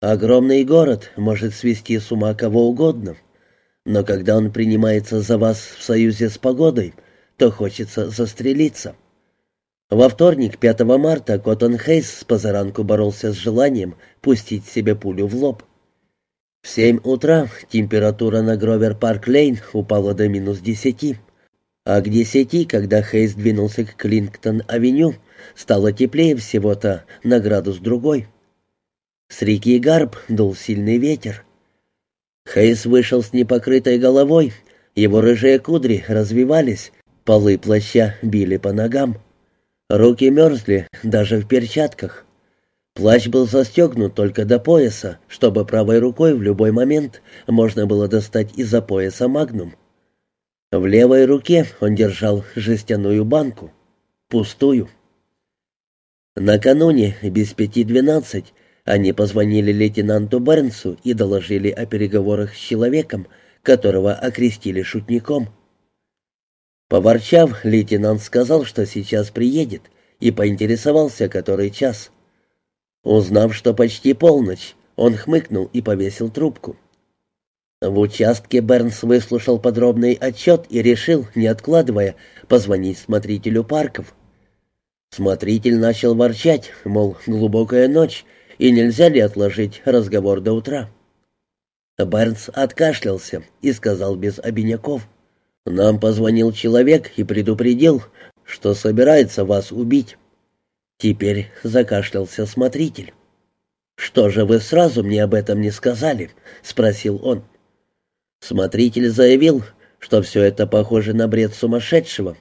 Огромный город может свести с ума кого угодно, но когда он принимается за вас в союзе с погодой, то хочется застрелиться. Во вторник, 5 марта, Коттон Хейс спозаранку боролся с желанием пустить себе пулю в лоб. В семь утра температура на Гровер-Парк-Лейн упала до минус десяти, а к десяти, когда Хейс двинулся к Клинтон-авеню, стало теплее всего-то на градус другой. С реки Гарб дул сильный ветер. Хейс вышел с непокрытой головой, его рыжие кудри развивались, полы плаща били по ногам. Руки мерзли, даже в перчатках. Плащ был застегнут только до пояса, чтобы правой рукой в любой момент можно было достать из-за пояса магнум. В левой руке он держал жестяную банку, пустую. Накануне, без пяти двенадцать, они позвонили лейтенанту Бернсу и доложили о переговорах с человеком, которого окрестили шутником. Поворчав, лейтенант сказал, что сейчас приедет, и поинтересовался, который час. Узнав, что почти полночь, он хмыкнул и повесил трубку. В участке Бернс выслушал подробный отчет и решил, не откладывая, позвонить смотрителю парков. Смотритель начал ворчать, мол, глубокая ночь, и нельзя ли отложить разговор до утра. Бернс откашлялся и сказал без обиняков. «Нам позвонил человек и предупредил, что собирается вас убить». Теперь закашлялся смотритель. «Что же вы сразу мне об этом не сказали?» — спросил он. Смотритель заявил, что все это похоже на бред сумасшедшего,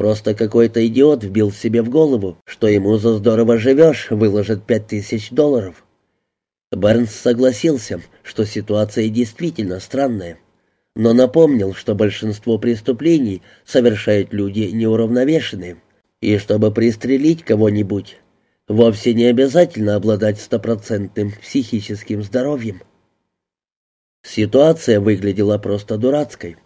Просто какой-то идиот вбил себе в голову, что ему за здорово живешь выложат пять тысяч долларов. Бернс согласился, что ситуация действительно странная, но напомнил, что большинство преступлений совершают люди неуравновешенные, и чтобы пристрелить кого-нибудь, вовсе не обязательно обладать стопроцентным психическим здоровьем. Ситуация выглядела просто дурацкой.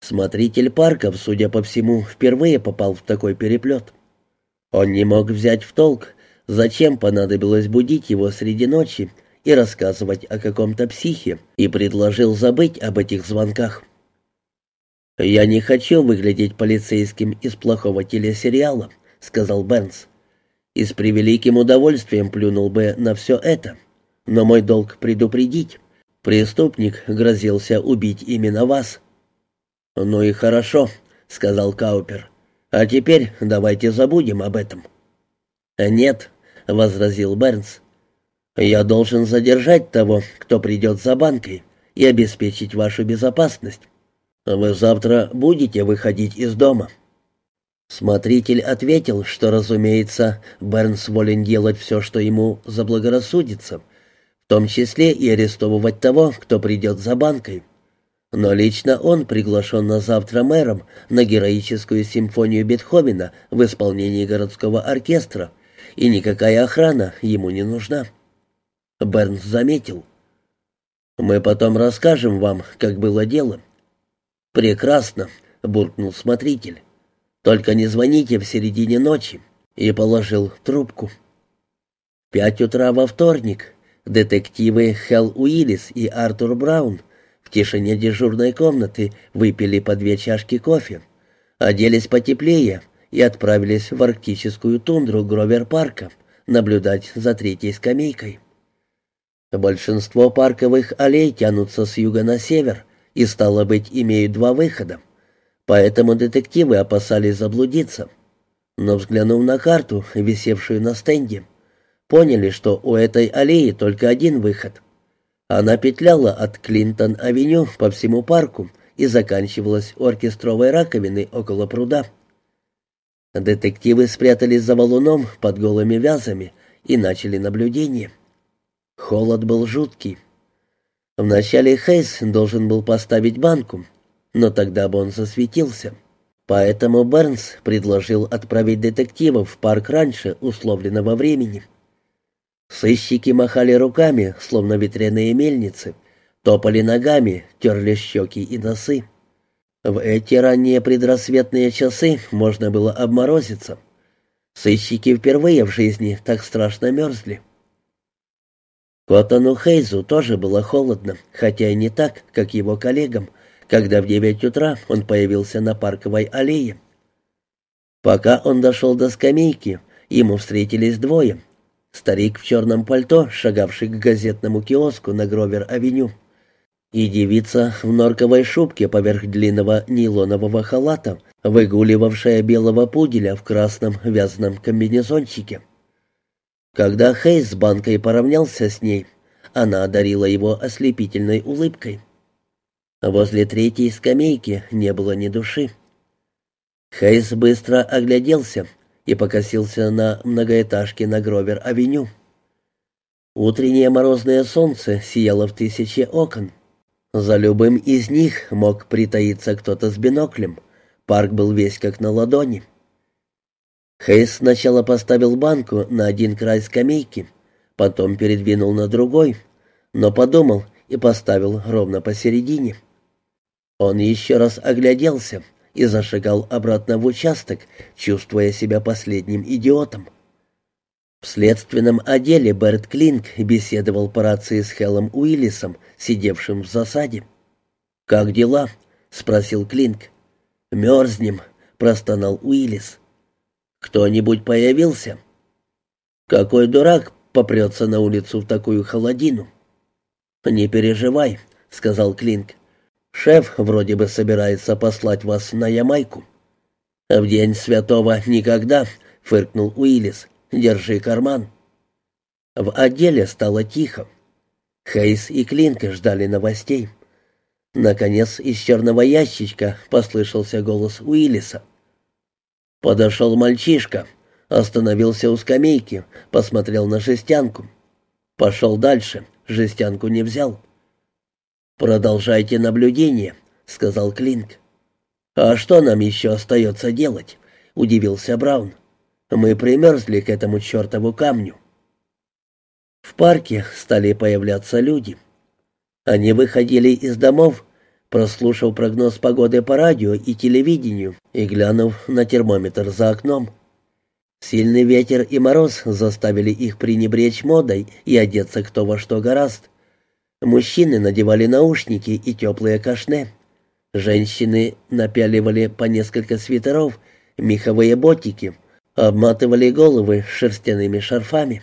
Смотритель парков, судя по всему, впервые попал в такой переплет. Он не мог взять в толк, зачем понадобилось будить его среди ночи и рассказывать о каком-то психе, и предложил забыть об этих звонках. «Я не хочу выглядеть полицейским из плохого телесериала», — сказал Бенс. «И с превеликим удовольствием плюнул бы на все это. Но мой долг предупредить. Преступник грозился убить именно вас». «Ну и хорошо», — сказал Каупер. «А теперь давайте забудем об этом». «Нет», — возразил Бернс. «Я должен задержать того, кто придет за банкой, и обеспечить вашу безопасность. Вы завтра будете выходить из дома». Смотритель ответил, что, разумеется, Бернс волен делать все, что ему заблагорассудится, в том числе и арестовывать того, кто придет за банкой. Но лично он приглашен на завтра мэром на героическую симфонию Бетховена в исполнении городского оркестра, и никакая охрана ему не нужна. Бернс заметил. «Мы потом расскажем вам, как было дело». «Прекрасно», — буркнул смотритель. «Только не звоните в середине ночи», — и положил трубку. Пять утра во вторник детективы Хелл Уиллис и Артур Браун в тишине дежурной комнаты выпили по две чашки кофе, оделись потеплее и отправились в арктическую тундру Гровер-парка наблюдать за третьей скамейкой. Большинство парковых аллей тянутся с юга на север и, стало быть, имеют два выхода, поэтому детективы опасались заблудиться. Но, взглянув на карту, висевшую на стенде, поняли, что у этой аллеи только один выход — она петляла от Клинтон-авеню по всему парку и заканчивалась у оркестровой раковины около пруда. Детективы спрятались за валуном под голыми вязами и начали наблюдение. Холод был жуткий. Вначале Хейс должен был поставить банку, но тогда бы он засветился. Поэтому Бернс предложил отправить детективов в парк раньше условленного времени. Сыщики махали руками, словно ветряные мельницы, топали ногами, терли щеки и носы. В эти ранние предрассветные часы можно было обморозиться. Сыщики впервые в жизни так страшно мерзли. Коттону Хейзу тоже было холодно, хотя и не так, как его коллегам, когда в девять утра он появился на парковой аллее. Пока он дошел до скамейки, ему встретились двое. Старик в черном пальто, шагавший к газетному киоску на Гровер-авеню, и девица в норковой шубке поверх длинного нейлонового халата, выгуливавшая белого пуделя в красном вязаном комбинезончике. Когда Хейс с банкой поравнялся с ней, она одарила его ослепительной улыбкой. Возле третьей скамейки не было ни души. Хейс быстро огляделся и покосился на многоэтажке на Гровер-авеню. Утреннее морозное солнце сияло в тысячи окон. За любым из них мог притаиться кто-то с биноклем. Парк был весь как на ладони. Хейс сначала поставил банку на один край скамейки, потом передвинул на другой, но подумал и поставил ровно посередине. Он еще раз огляделся и зашагал обратно в участок, чувствуя себя последним идиотом. В следственном отделе Берт Клинк беседовал по рации с Хеллом Уиллисом, сидевшим в засаде. «Как дела?» — спросил Клинк. «Мерзнем», — простонал Уиллис. «Кто-нибудь появился?» «Какой дурак попрется на улицу в такую холодину?» «Не переживай», — сказал Клинк. «Шеф вроде бы собирается послать вас на Ямайку». «В день святого никогда», — фыркнул Уиллис. «Держи карман». В отделе стало тихо. Хейс и Клинк ждали новостей. Наконец из черного ящичка послышался голос Уиллиса. Подошел мальчишка, остановился у скамейки, посмотрел на жестянку. Пошел дальше, жестянку не взял. «Продолжайте наблюдение», — сказал Клинк. «А что нам еще остается делать?» — удивился Браун. «Мы примерзли к этому чертову камню». В парке стали появляться люди. Они выходили из домов прослушав прогноз погоды по радио и телевидению и глянув на термометр за окном. Сильный ветер и мороз заставили их пренебречь модой и одеться кто во что гораст. Мужчины надевали наушники и теплые кашне. Женщины напяливали по несколько свитеров, меховые ботики, обматывали головы шерстяными шарфами.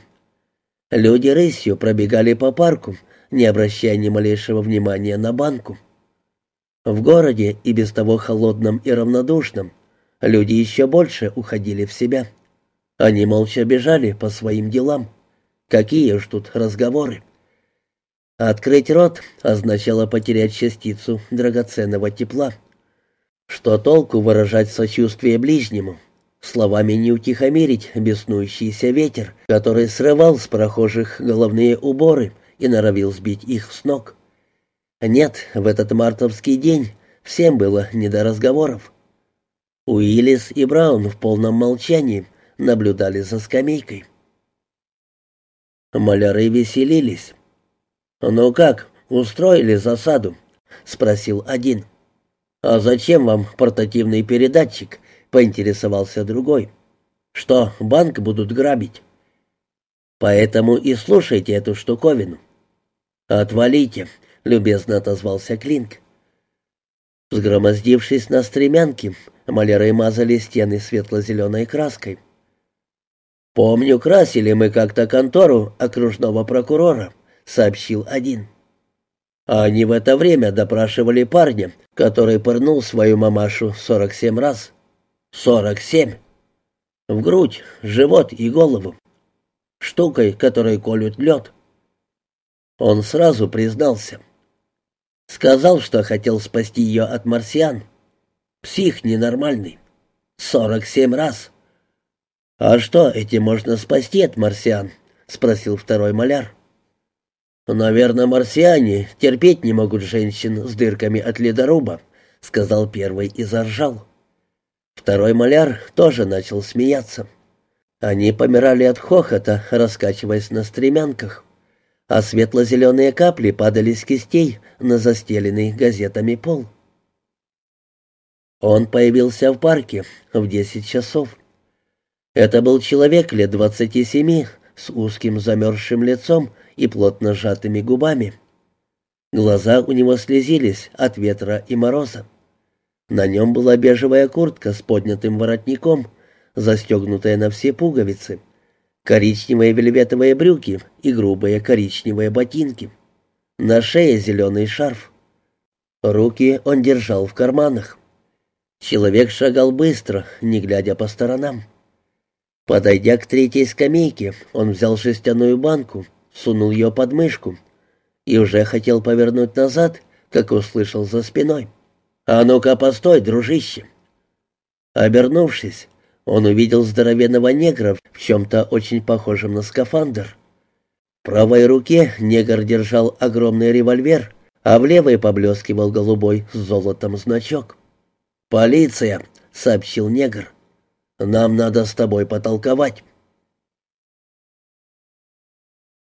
Люди рысью пробегали по парку, не обращая ни малейшего внимания на банку. В городе, и без того холодном и равнодушном, люди еще больше уходили в себя. Они молча бежали по своим делам. Какие уж тут разговоры. Открыть рот означало потерять частицу драгоценного тепла. Что толку выражать сочувствие ближнему? Словами не утихомирить беснующийся ветер, который срывал с прохожих головные уборы и норовил сбить их с ног. Нет, в этот мартовский день всем было не до разговоров. Уиллис и Браун в полном молчании наблюдали за скамейкой. Маляры веселились. «Ну как, устроили засаду?» — спросил один. «А зачем вам портативный передатчик?» — поинтересовался другой. «Что, банк будут грабить?» «Поэтому и слушайте эту штуковину». «Отвалите», — любезно отозвался Клинк. Взгромоздившись на стремянки, маляры мазали стены светло-зеленой краской. «Помню, красили мы как-то контору окружного прокурора», — сообщил один. А они в это время допрашивали парня, который пырнул свою мамашу сорок семь раз. Сорок семь! В грудь, живот и голову. Штукой, которой колют лед. Он сразу признался — Сказал, что хотел спасти ее от марсиан. Псих ненормальный. Сорок семь раз. «А что, эти можно спасти от марсиан?» — спросил второй маляр. «Наверное, марсиане терпеть не могут женщин с дырками от ледоруба», — сказал первый и заржал. Второй маляр тоже начал смеяться. Они помирали от хохота, раскачиваясь на стремянках а светло-зеленые капли падали с кистей на застеленный газетами пол. Он появился в парке в десять часов. Это был человек лет двадцати семи с узким замерзшим лицом и плотно сжатыми губами. Глаза у него слезились от ветра и мороза. На нем была бежевая куртка с поднятым воротником, застегнутая на все пуговицы, коричневые вельветовые брюки и грубые коричневые ботинки. На шее зеленый шарф. Руки он держал в карманах. Человек шагал быстро, не глядя по сторонам. Подойдя к третьей скамейке, он взял жестяную банку, сунул ее под мышку и уже хотел повернуть назад, как услышал за спиной. «А ну-ка, постой, дружище!» Обернувшись, он увидел здоровенного негра в чем-то очень похожем на скафандр. В правой руке негр держал огромный револьвер, а в левой поблескивал голубой с золотом значок. «Полиция!» — сообщил негр. «Нам надо с тобой потолковать».